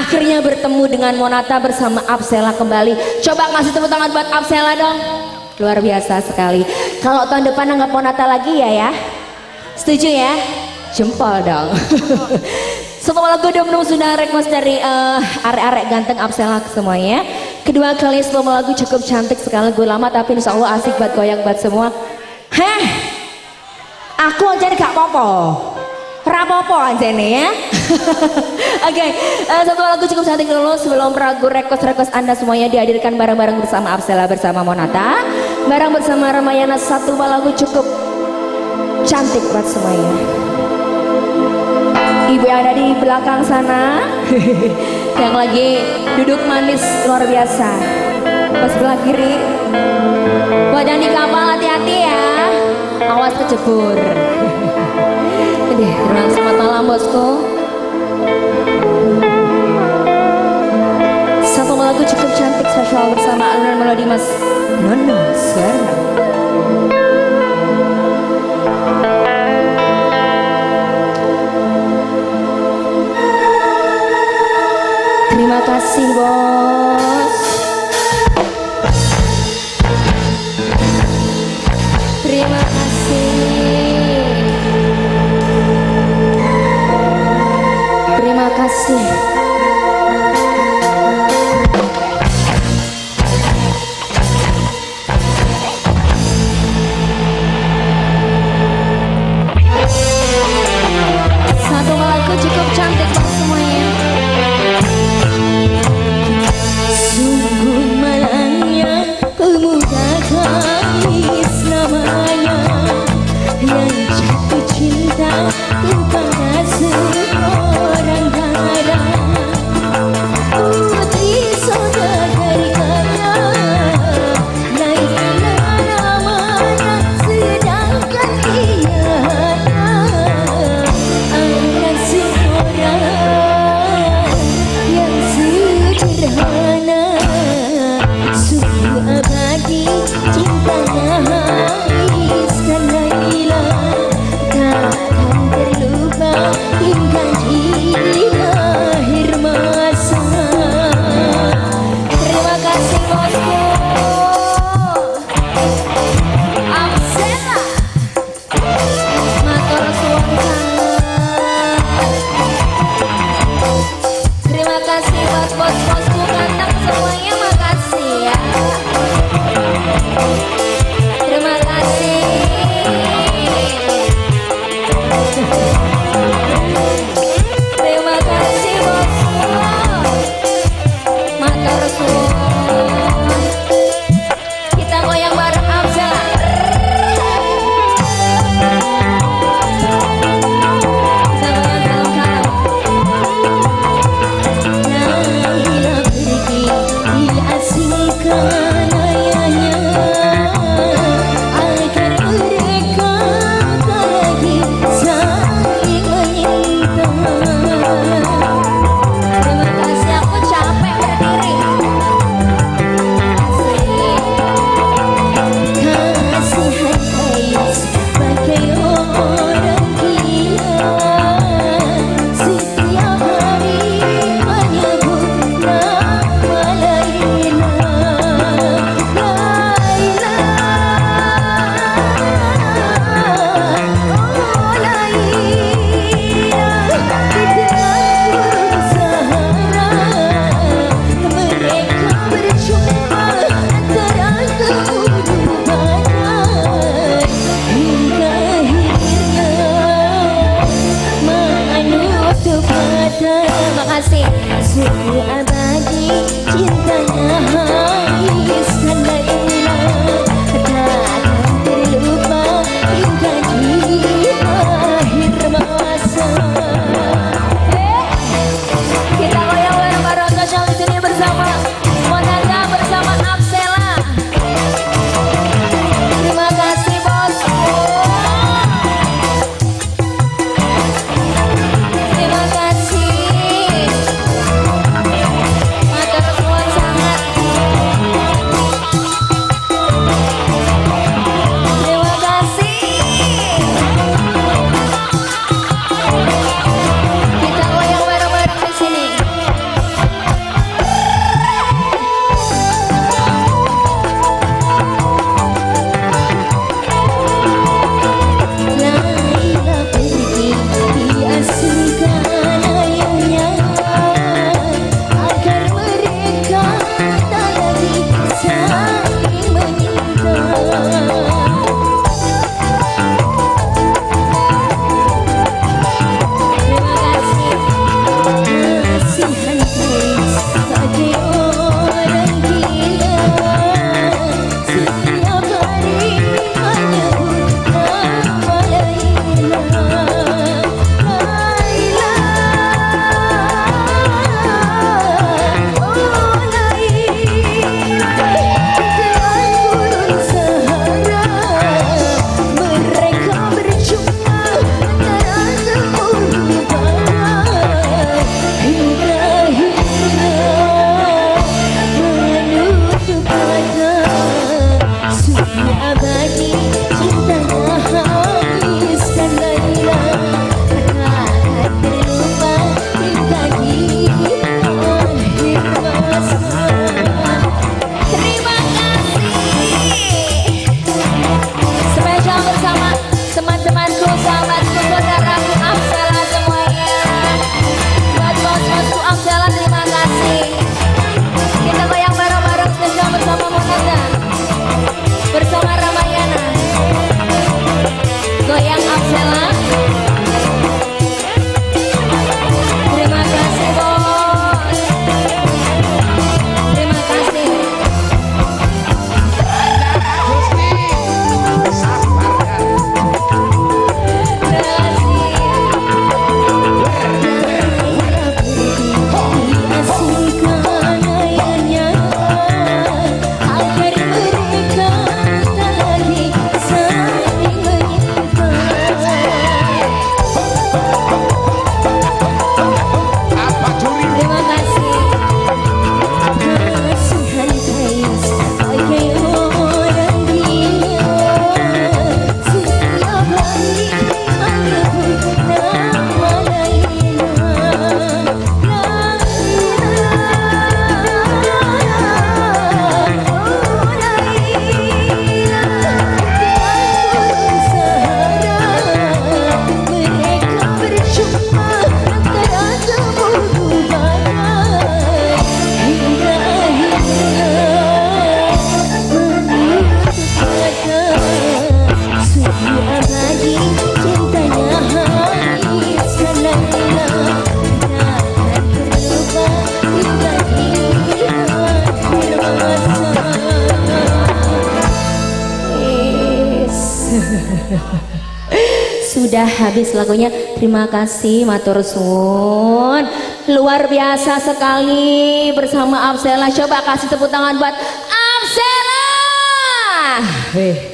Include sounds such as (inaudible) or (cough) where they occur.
akhirnya bertemu dengan Monata bersama Absela kembali. Coba kasih tepuk tangan buat Absela dong. Luar biasa sekali. Kalau tahun depan anggap Monata lagi ya ya. Setuju ya? Jempol dong. (laughs) Setelah lagu Dom sudah request dari uh, arek-arek ganteng Absela semuanya. Kedua kali setelah lagu cukup cantik sekali lagu lama tapi insya Allah asik buat goyang buat semua. Heh, aku aja gak popo. Rapopo aja nih ya. (laughs) Oke, okay, uh, eh, satu lagu cukup cantik dulu sebelum ragu rekos-rekos Anda semuanya dihadirkan bareng-bareng bersama Absela bersama Monata. Bareng bersama Ramayana satu lagu cukup cantik buat semuanya. Ibu yang ada di belakang sana (laughs) yang lagi duduk manis luar biasa. Pas sebelah kiri. Buat yang di kapal hati-hati ya. Awas kecebur. (laughs) Deh, selamat malam bosku. Satu lagu cukup cantik spesial bersama alunan melodi Mas Nono Serna. Terima kasih bos. Yeah. Terima kasih. Suku abadi cintanya (laughs) Sudah habis lagunya. Terima kasih Matur Suwun. Luar biasa sekali bersama Absela. Coba kasih tepuk tangan buat Absela. Wih,